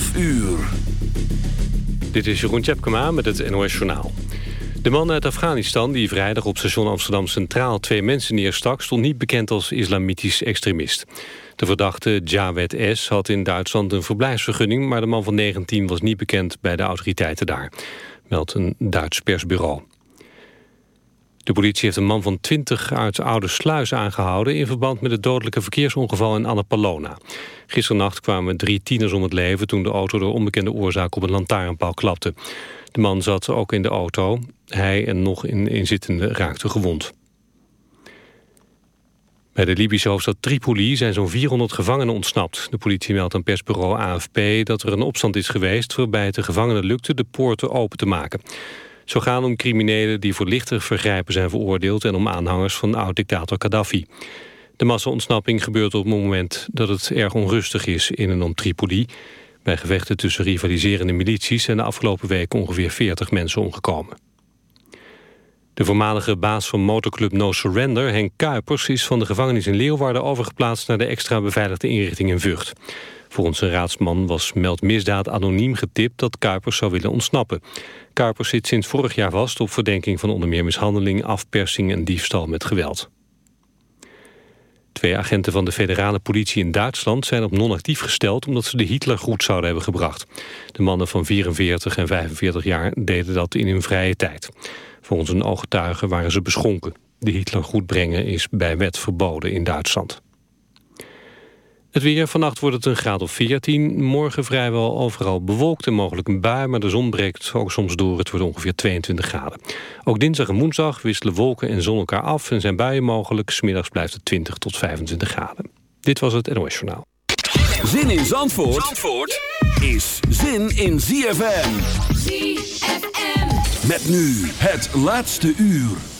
12 uur. Dit is Jeroen Tjepkema met het NOS Journaal. De man uit Afghanistan die vrijdag op station Amsterdam Centraal... twee mensen neerstak, stond niet bekend als islamitisch extremist. De verdachte Jawed S. had in Duitsland een verblijfsvergunning... maar de man van 19 was niet bekend bij de autoriteiten daar. Meldt een Duits persbureau. De politie heeft een man van 20 uit Oude Sluis aangehouden... in verband met het dodelijke verkeersongeval in Annapolona. Gisternacht kwamen drie tieners om het leven... toen de auto door onbekende oorzaak op een lantaarnpaal klapte. De man zat ook in de auto. Hij en nog een inzittende raakten gewond. Bij de Libische hoofdstad Tripoli zijn zo'n 400 gevangenen ontsnapt. De politie meldt aan persbureau AFP dat er een opstand is geweest... waarbij het de gevangenen lukte de poorten open te maken. Zo gaan om criminelen die voor lichter vergrijpen zijn veroordeeld... en om aanhangers van oud-dictator Gaddafi. De massa-ontsnapping gebeurt op het moment dat het erg onrustig is in en om Tripoli. Bij gevechten tussen rivaliserende milities zijn de afgelopen week ongeveer 40 mensen omgekomen. De voormalige baas van motorclub No Surrender, Henk Kuipers... is van de gevangenis in Leeuwarden overgeplaatst... naar de extra beveiligde inrichting in Vught. Volgens een raadsman was Meld Misdaad anoniem getipt... dat Kuipers zou willen ontsnappen. Kuipers zit sinds vorig jaar vast op verdenking van onder meer mishandeling... afpersing en diefstal met geweld. Twee agenten van de federale politie in Duitsland zijn op non-actief gesteld... omdat ze de Hitlergroet zouden hebben gebracht. De mannen van 44 en 45 jaar deden dat in hun vrije tijd. Volgens een ooggetuige waren ze beschonken. De Hitlergroet brengen is bij wet verboden in Duitsland. Het weer, vannacht wordt het een graad of 14. Morgen vrijwel overal bewolkt en mogelijk een bui... maar de zon breekt ook soms door. Het wordt ongeveer 22 graden. Ook dinsdag en woensdag wisselen wolken en zon elkaar af... en zijn buien mogelijk. Smiddags blijft het 20 tot 25 graden. Dit was het NOS Journaal. Zin in Zandvoort, Zandvoort is zin in ZFM. ZFM. Met nu het laatste uur.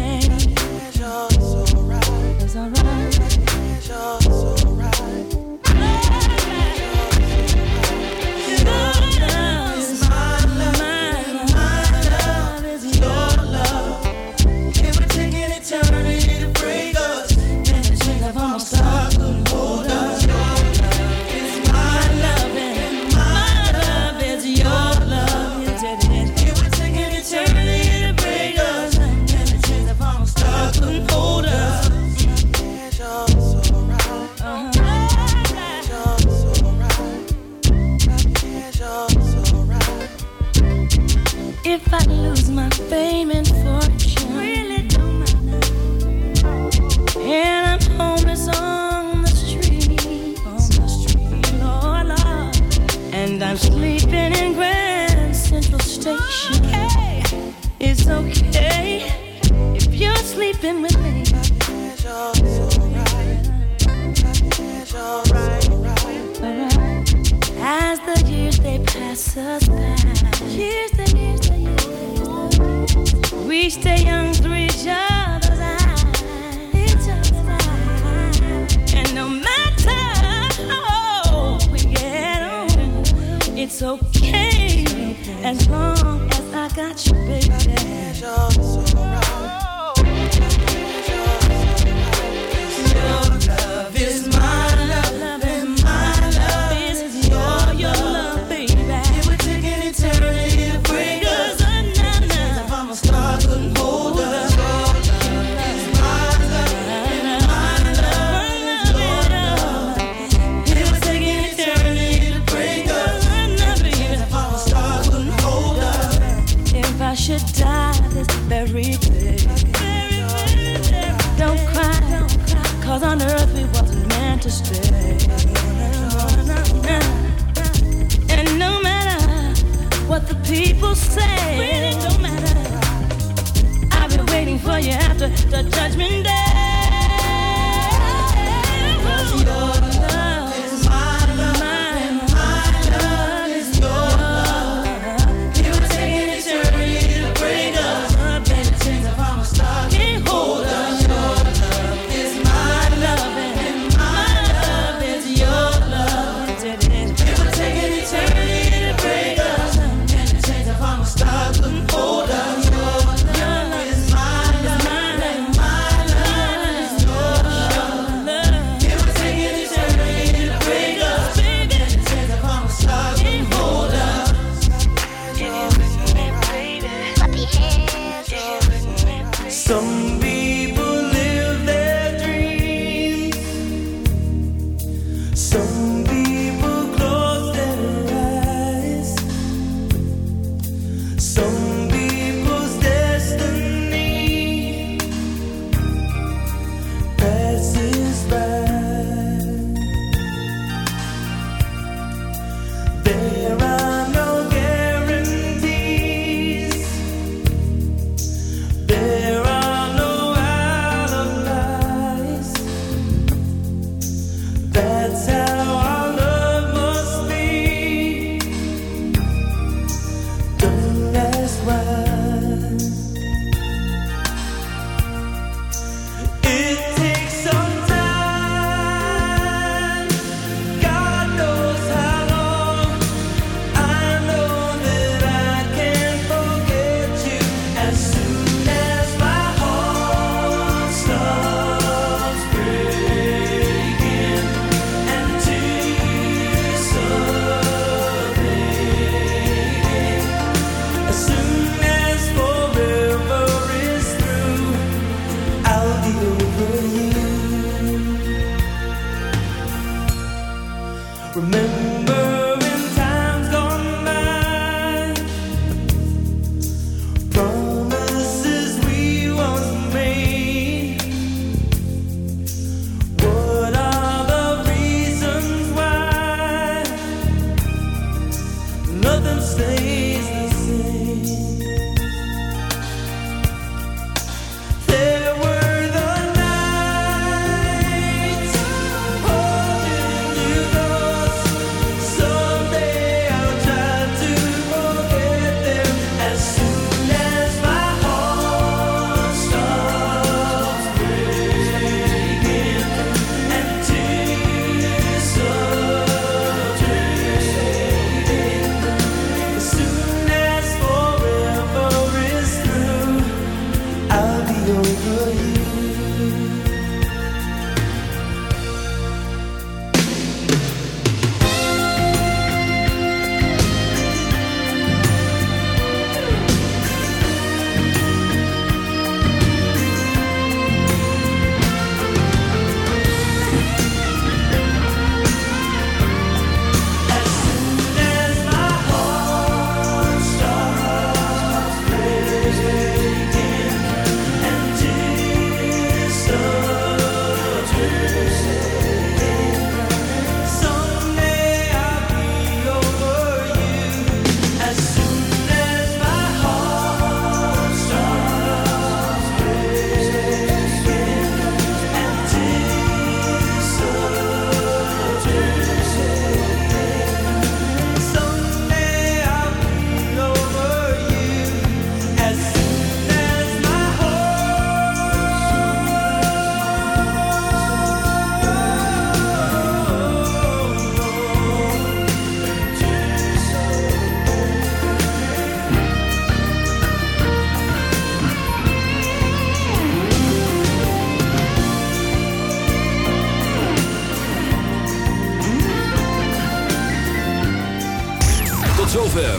And I'm sleeping in Grand Central Station. It's okay if you're sleeping with me. As the years they pass us by, years the years the years, we stay young through each other's it's okay as long as I got you, baby. People say, really don't matter. I've been waiting for you after the judgment day. stay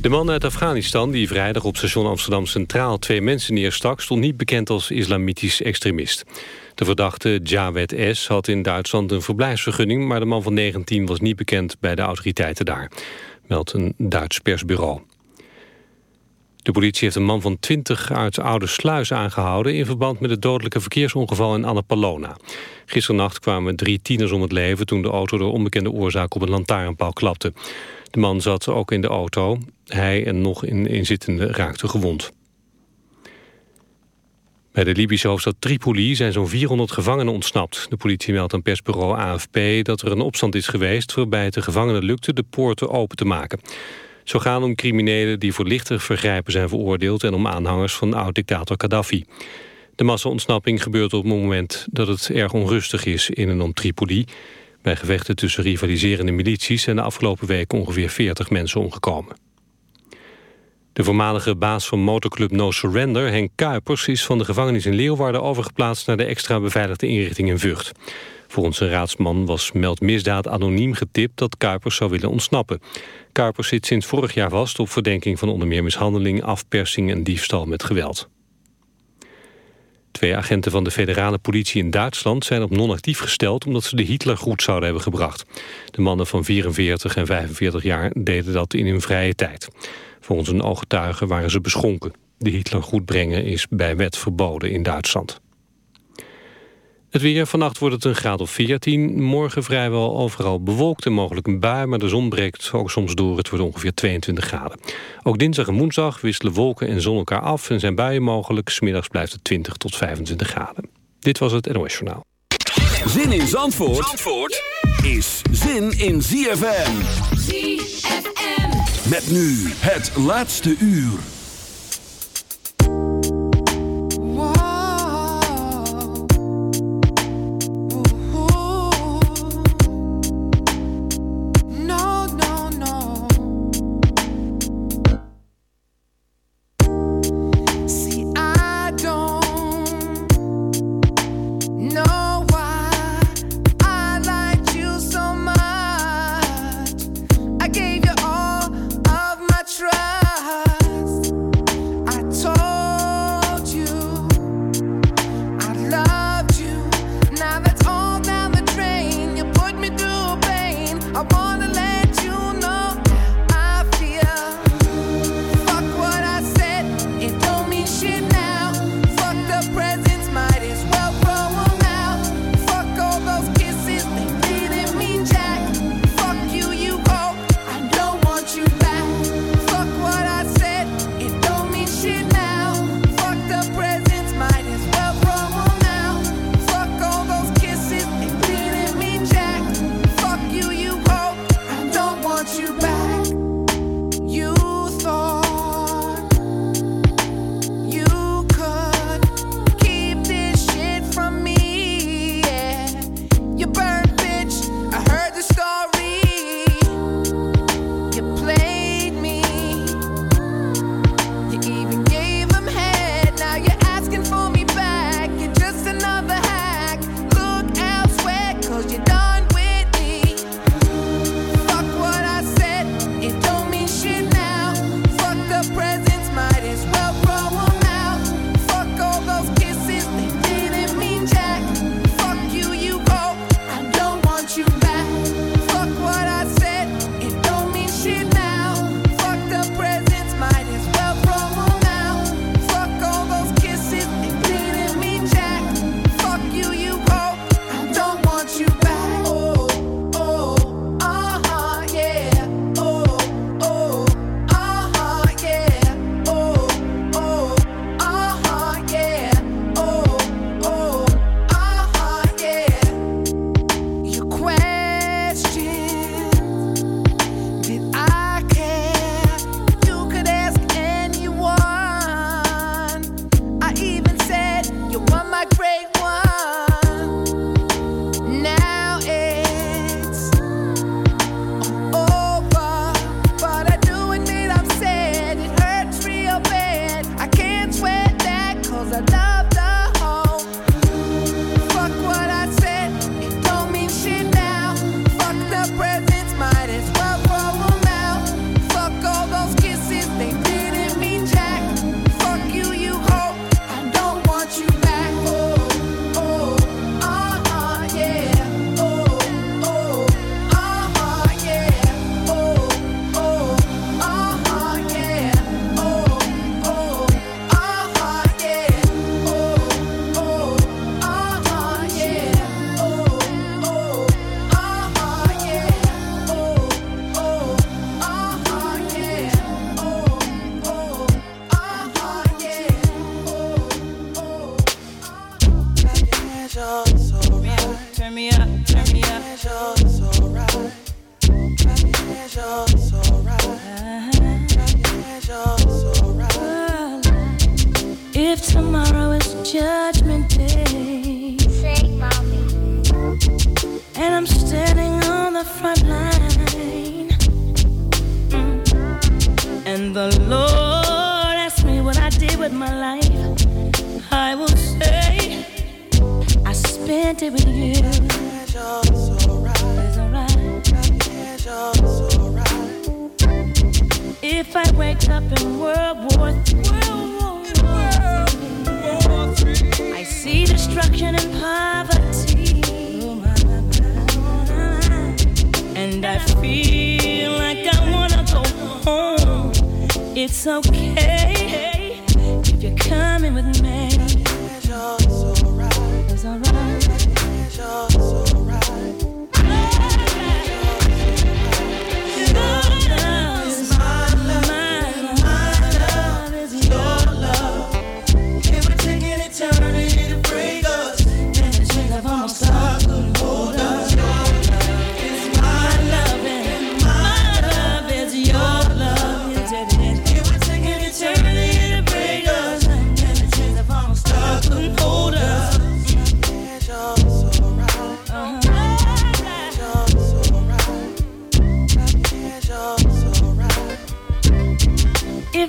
De man uit Afghanistan die vrijdag op station Amsterdam Centraal twee mensen neerstak... stond niet bekend als islamitisch extremist. De verdachte Jawed S. had in Duitsland een verblijfsvergunning... maar de man van 19 was niet bekend bij de autoriteiten daar. Meldt een Duits persbureau. De politie heeft een man van 20 uit Oude Sluis aangehouden... in verband met het dodelijke verkeersongeval in Annapolona. Gisternacht kwamen drie tieners om het leven... toen de auto door onbekende oorzaak op een lantaarnpaal klapte. De man zat ook in de auto. Hij en nog een inzittende raakten gewond. Bij de Libische hoofdstad Tripoli zijn zo'n 400 gevangenen ontsnapt. De politie meldt aan persbureau AFP dat er een opstand is geweest... waarbij het de gevangenen lukte de poorten open te maken. Zo gaan om criminelen die voor lichter vergrijpen zijn veroordeeld... en om aanhangers van oud-dictator Gaddafi. De massa-ontsnapping gebeurt op het moment dat het erg onrustig is in en om Tripoli. Bij gevechten tussen rivaliserende milities zijn de afgelopen week ongeveer 40 mensen omgekomen. De voormalige baas van motorclub No Surrender, Henk Kuipers... is van de gevangenis in Leeuwarden overgeplaatst... naar de extra beveiligde inrichting in Vught. Volgens een raadsman was Meld Misdaad anoniem getipt... dat Kuipers zou willen ontsnappen. Kuipers zit sinds vorig jaar vast op verdenking van onder meer mishandeling... afpersing en diefstal met geweld. Twee agenten van de federale politie in Duitsland zijn op non-actief gesteld... omdat ze de Hitlergroet zouden hebben gebracht. De mannen van 44 en 45 jaar deden dat in hun vrije tijd. Volgens een ooggetuige waren ze beschonken. De Hitlergroet brengen is bij wet verboden in Duitsland. Het weer, vannacht wordt het een graad of 14. Morgen vrijwel overal bewolkt en mogelijk een bui... maar de zon breekt ook soms door. Het wordt ongeveer 22 graden. Ook dinsdag en woensdag wisselen wolken en zon elkaar af... en zijn buien mogelijk. Smiddags blijft het 20 tot 25 graden. Dit was het NOS Journaal. Zin in Zandvoort, Zandvoort is zin in ZFM. ZFM. Met nu het laatste uur.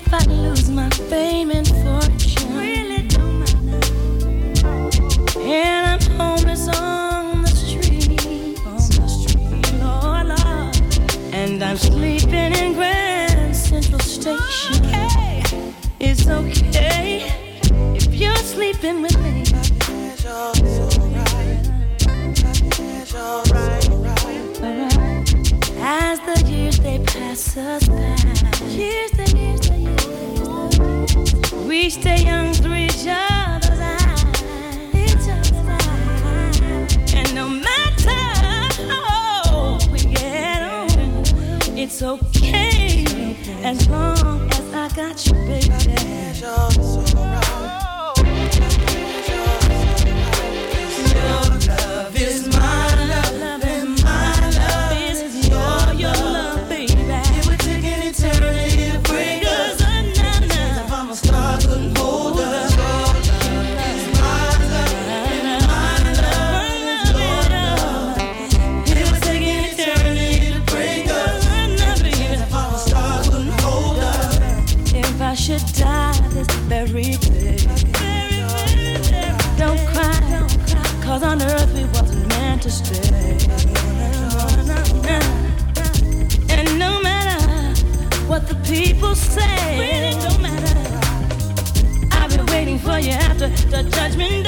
if I lose my fame and fortune? And I'm homeless on the street. And I'm sleeping in Grand Central Station. Okay. It's okay if you're sleeping with me. As the years they pass us by. we stay young through each other's eyes. And no matter how we get it's okay as long as I got you, baby. judgment.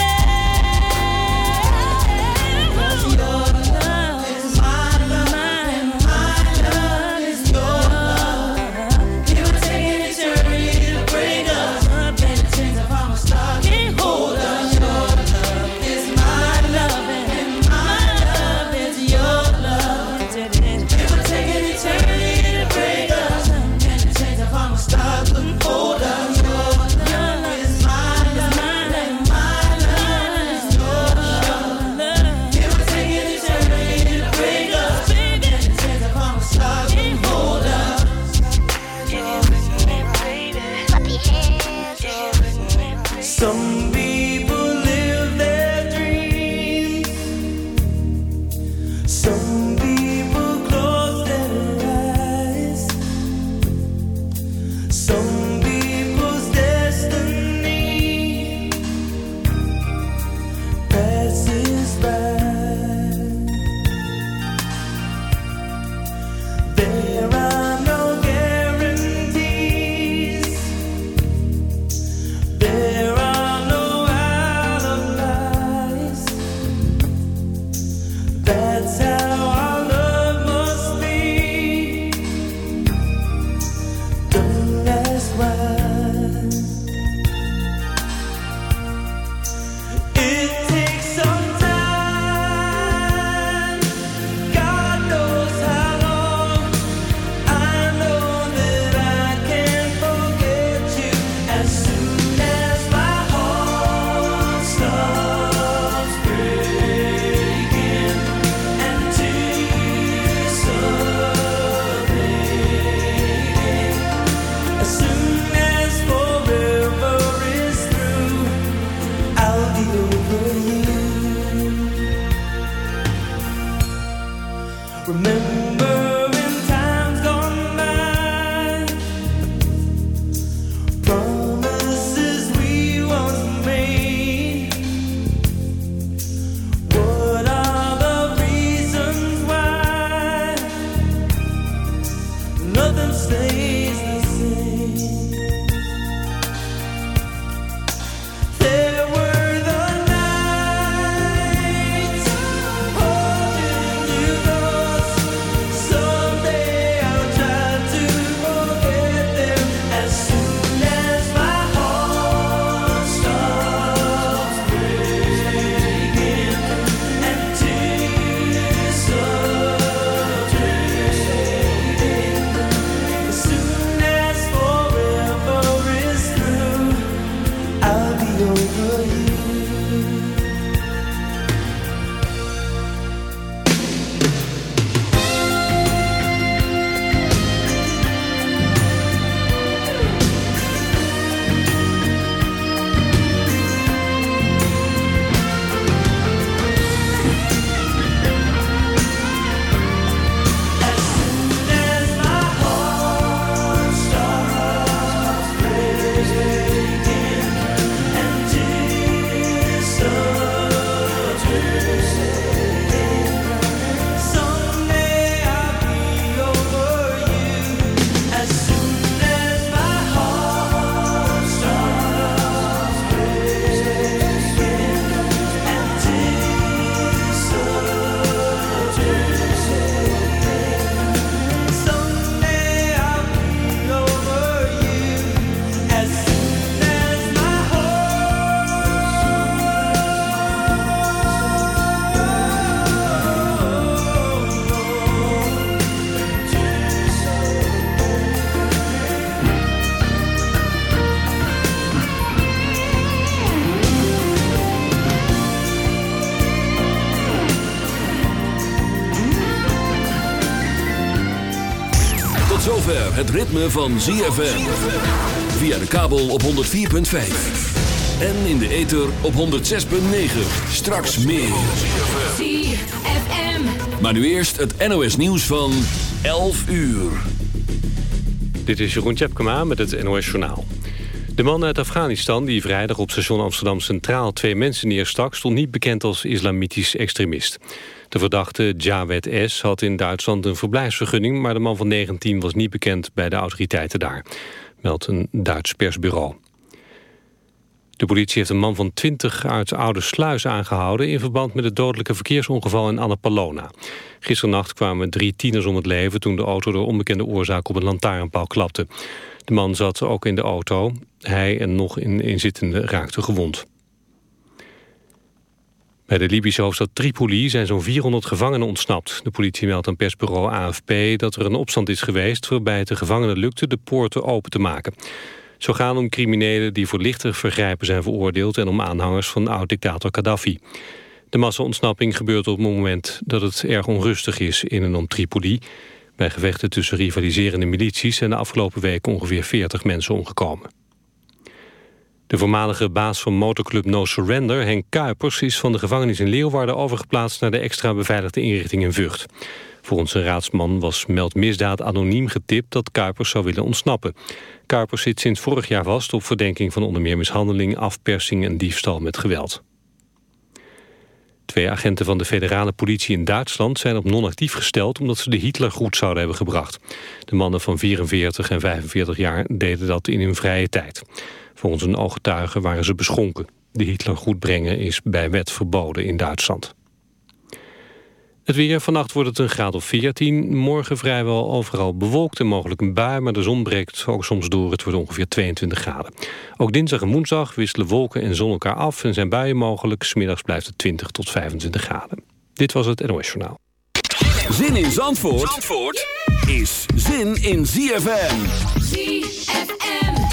Het ritme van ZFM. Via de kabel op 104.5. En in de ether op 106.9. Straks meer. ZFM. Maar nu eerst het NOS nieuws van 11 uur. Dit is Jeroen Tjepkema met het NOS Journaal. De man uit Afghanistan die vrijdag op station Amsterdam Centraal twee mensen neerstak... stond niet bekend als islamitisch extremist. De verdachte Jawed S. had in Duitsland een verblijfsvergunning... maar de man van 19 was niet bekend bij de autoriteiten daar. Meldt een Duits persbureau. De politie heeft een man van 20 uit Oude Sluis aangehouden... in verband met het dodelijke verkeersongeval in Annapolona. Gisternacht kwamen drie tieners om het leven... toen de auto door onbekende oorzaak op een lantaarnpaal klapte. De man zat ook in de auto. Hij en nog een inzittende raakten gewond. Bij de Libische hoofdstad Tripoli zijn zo'n 400 gevangenen ontsnapt. De politie meldt aan persbureau AFP dat er een opstand is geweest... waarbij het de gevangenen lukte de poorten open te maken. Zo gaan om criminelen die voor lichter vergrijpen zijn veroordeeld... en om aanhangers van oud-dictator Gaddafi. De massa-ontsnapping gebeurt op het moment dat het erg onrustig is in en om Tripoli. Bij gevechten tussen rivaliserende milities zijn de afgelopen week ongeveer 40 mensen omgekomen. De voormalige baas van motorclub No Surrender, Henk Kuipers... is van de gevangenis in Leeuwarden overgeplaatst... naar de extra beveiligde inrichting in Vught. Volgens een raadsman was Meld Misdaad anoniem getipt... dat Kuipers zou willen ontsnappen. Kuipers zit sinds vorig jaar vast op verdenking van onder meer mishandeling... afpersing en diefstal met geweld. Twee agenten van de federale politie in Duitsland zijn op non-actief gesteld... omdat ze de Hitlergroet zouden hebben gebracht. De mannen van 44 en 45 jaar deden dat in hun vrije tijd. Volgens een ooggetuige waren ze beschonken. De Hitlergroet brengen is bij wet verboden in Duitsland. Het weer, vannacht wordt het een graad of 14. Morgen vrijwel overal bewolkt en mogelijk een bui... maar de zon breekt ook soms door. Het wordt ongeveer 22 graden. Ook dinsdag en woensdag wisselen wolken en zon elkaar af... en zijn buien mogelijk. Smiddags blijft het 20 tot 25 graden. Dit was het NOS Journaal. Zin in Zandvoort, Zandvoort is zin in ZFM. ZFM.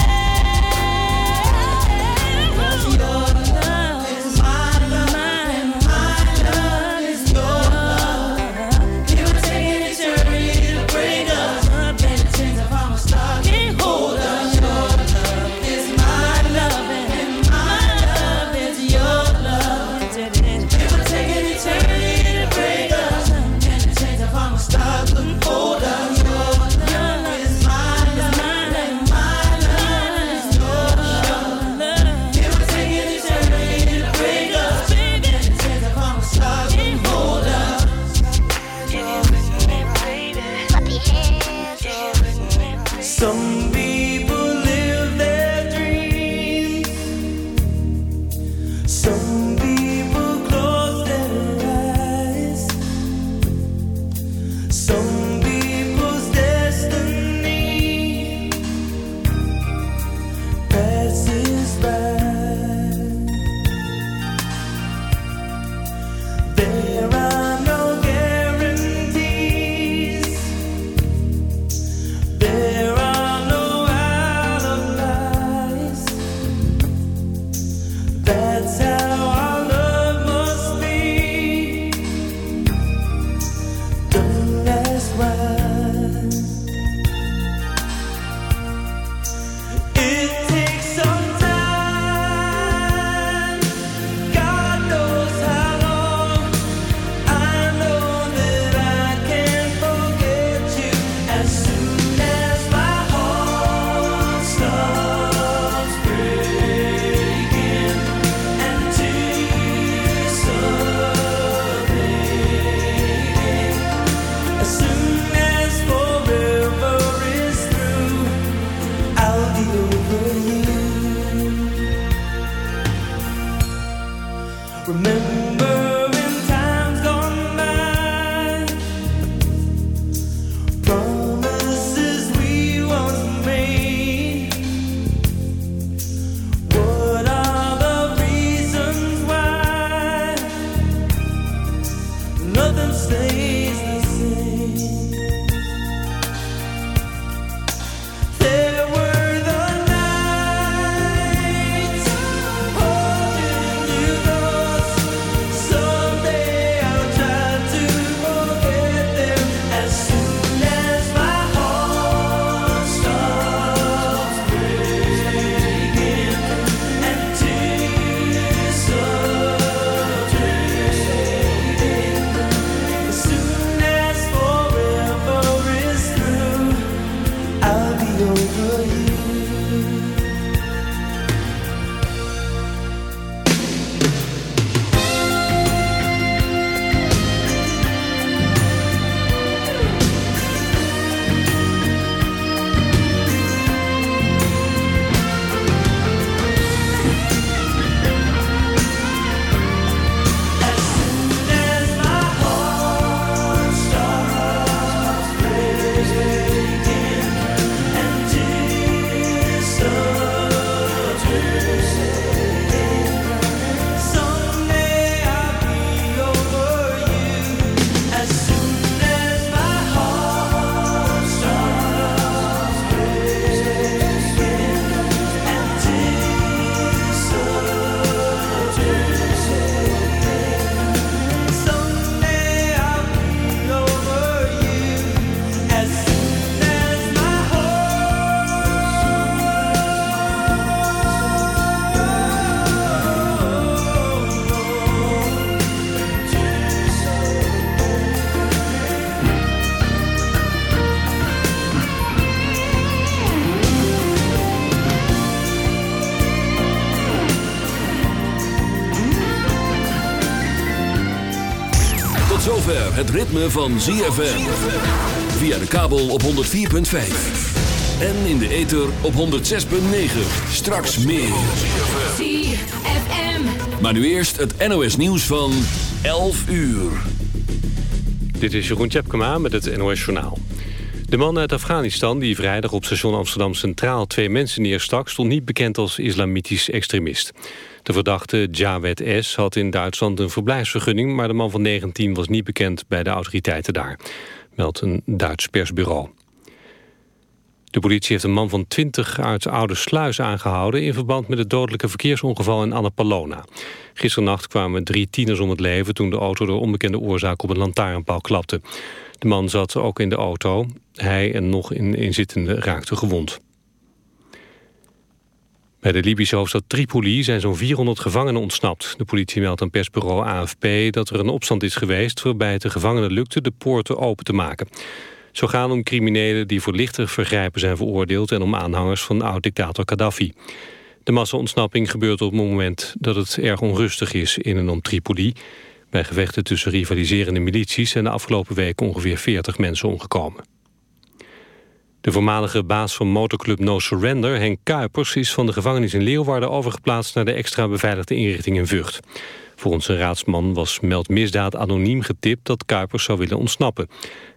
Ritme van ZFM. Via de kabel op 104.5. En in de ether op 106.9. Straks meer. ZFM. Maar nu eerst het NOS nieuws van 11 uur. Dit is Jeroen Tjepkema met het NOS Journaal. De man uit Afghanistan die vrijdag op station Amsterdam Centraal twee mensen neerstak... stond niet bekend als islamitisch extremist. De verdachte Jawed S. had in Duitsland een verblijfsvergunning... maar de man van 19 was niet bekend bij de autoriteiten daar. Meldt een Duits persbureau. De politie heeft een man van 20 uit Oude Sluis aangehouden... in verband met het dodelijke verkeersongeval in Annapolona. Gisternacht kwamen drie tieners om het leven... toen de auto door onbekende oorzaak op een lantaarnpaal klapte. De man zat ook in de auto. Hij en nog een inzittende raakten gewond. Bij de Libische hoofdstad Tripoli zijn zo'n 400 gevangenen ontsnapt. De politie meldt aan persbureau AFP dat er een opstand is geweest... waarbij het de gevangenen lukte de poorten open te maken. Zo gaan om criminelen die voor lichter vergrijpen zijn veroordeeld... en om aanhangers van oud-dictator Gaddafi. De massa-ontsnapping gebeurt op het moment dat het erg onrustig is in en om Tripoli. Bij gevechten tussen rivaliserende milities zijn de afgelopen weken ongeveer 40 mensen omgekomen. De voormalige baas van motorclub No Surrender, Henk Kuipers... is van de gevangenis in Leeuwarden overgeplaatst... naar de extra beveiligde inrichting in Vught. Volgens een raadsman was Meld Misdaad anoniem getipt... dat Kuipers zou willen ontsnappen.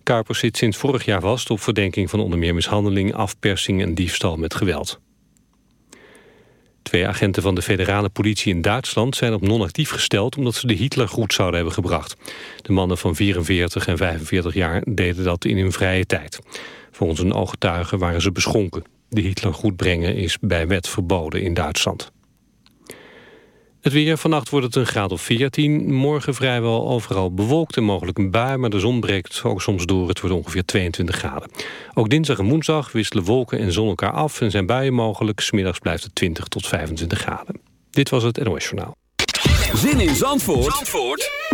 Kuipers zit sinds vorig jaar vast op verdenking van onder meer mishandeling... afpersing en diefstal met geweld. Twee agenten van de federale politie in Duitsland zijn op non-actief gesteld... omdat ze de Hitlergroet zouden hebben gebracht. De mannen van 44 en 45 jaar deden dat in hun vrije tijd. Volgens een ooggetuige waren ze beschonken. De Hitlergroet brengen is bij wet verboden in Duitsland. Het weer, vannacht wordt het een graad of 14. Morgen vrijwel overal bewolkt en mogelijk een bui... maar de zon breekt ook soms door. Het wordt ongeveer 22 graden. Ook dinsdag en woensdag wisselen wolken en zon elkaar af... en zijn buien mogelijk. Smiddags blijft het 20 tot 25 graden. Dit was het NOS Journaal. Zin in Zandvoort, Zandvoort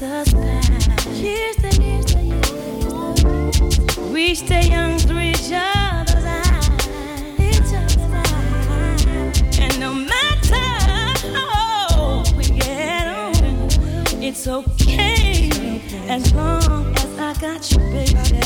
We stay young through each other's eyes. And no matter how we get it's okay as long as I got you, baby.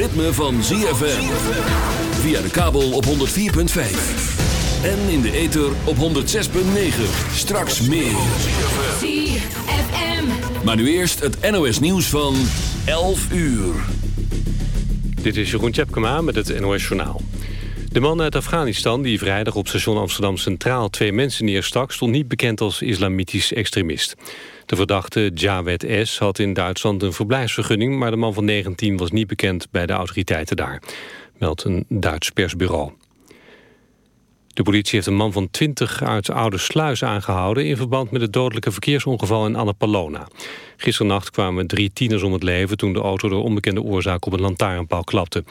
Ritme van ZFM. Via de kabel op 104.5. En in de ether op 106.9. Straks meer. ZFM. Maar nu eerst het NOS nieuws van 11 uur. Dit is Jeroen Tjepkema met het NOS Journaal. De man uit Afghanistan die vrijdag op station Amsterdam Centraal twee mensen neerstak... stond niet bekend als islamitisch extremist. De verdachte Jawed S. had in Duitsland een verblijfsvergunning... maar de man van 19 was niet bekend bij de autoriteiten daar. Meldt een Duits persbureau. De politie heeft een man van 20 uit Oude Sluis aangehouden... in verband met het dodelijke verkeersongeval in Annapolona. Gisternacht kwamen drie tieners om het leven... toen de auto door onbekende oorzaak op een lantaarnpaal klapte.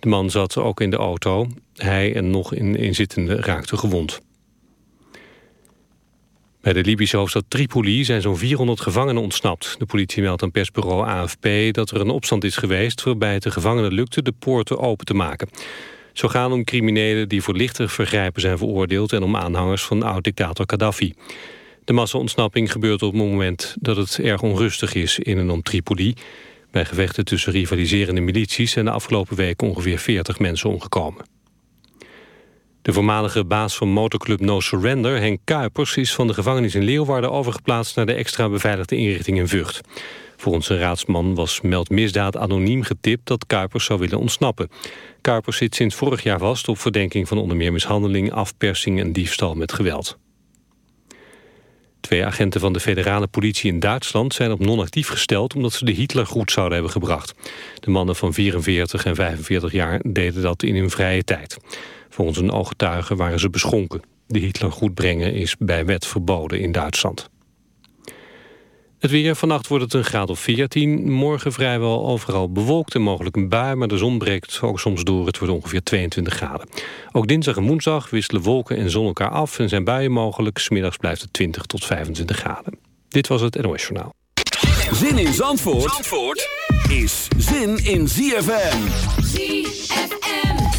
De man zat ook in de auto. Hij en nog een inzittende raakten gewond. Bij de Libische hoofdstad Tripoli zijn zo'n 400 gevangenen ontsnapt. De politie meldt aan persbureau AFP dat er een opstand is geweest... waarbij het de gevangenen lukte de poorten open te maken. Zo gaan om criminelen die voor lichter vergrijpen zijn veroordeeld... en om aanhangers van oud-dictator Gaddafi. De massa-ontsnapping gebeurt op het moment dat het erg onrustig is in en om Tripoli. Bij gevechten tussen rivaliserende milities zijn de afgelopen week ongeveer 40 mensen omgekomen. De voormalige baas van motorclub No Surrender, Henk Kuipers... is van de gevangenis in Leeuwarden overgeplaatst... naar de extra beveiligde inrichting in Vught. Volgens een raadsman was Meld Misdaad anoniem getipt... dat Kuipers zou willen ontsnappen. Kuipers zit sinds vorig jaar vast op verdenking van onder meer mishandeling... afpersing en diefstal met geweld. Twee agenten van de federale politie in Duitsland zijn op non-actief gesteld... omdat ze de Hitlergroet zouden hebben gebracht. De mannen van 44 en 45 jaar deden dat in hun vrije tijd. Volgens een ooggetuige waren ze beschonken. De Hitlergroet brengen is bij wet verboden in Duitsland. Het weer, vannacht wordt het een graad of 14. Morgen vrijwel overal bewolkt en mogelijk een bui... maar de zon breekt ook soms door. Het wordt ongeveer 22 graden. Ook dinsdag en woensdag wisselen wolken en zon elkaar af... en zijn buien mogelijk. Smiddags blijft het 20 tot 25 graden. Dit was het NOS Journaal. Zin in Zandvoort, Zandvoort is zin in ZFM. ZFM.